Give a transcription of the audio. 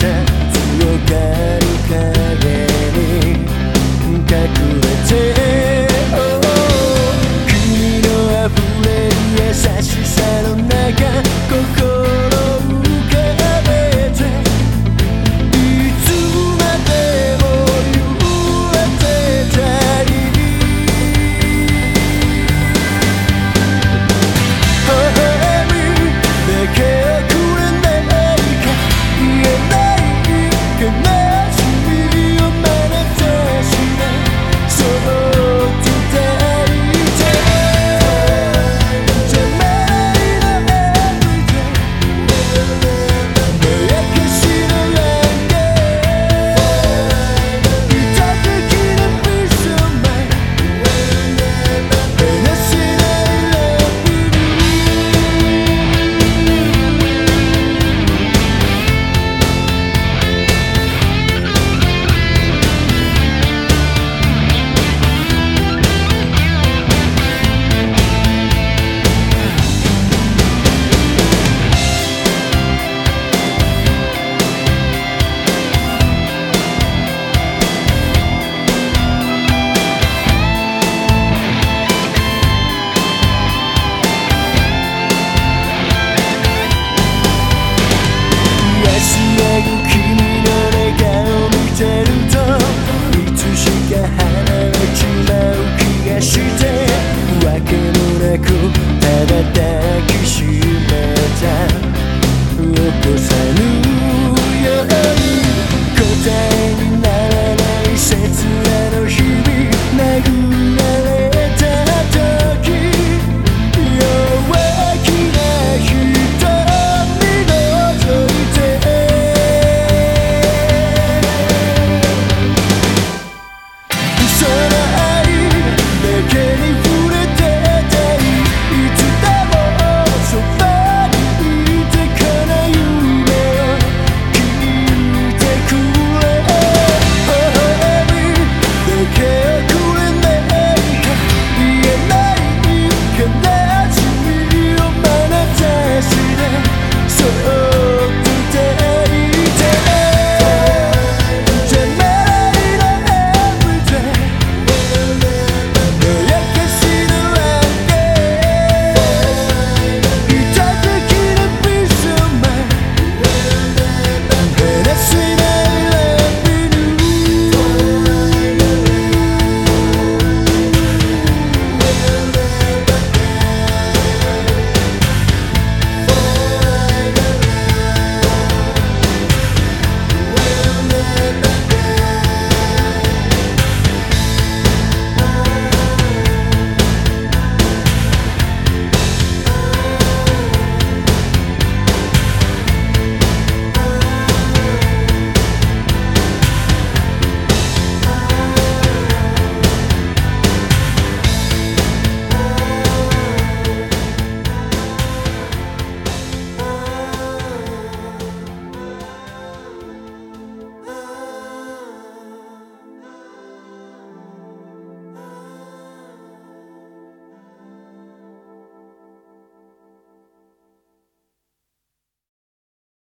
た強がる影に隠れて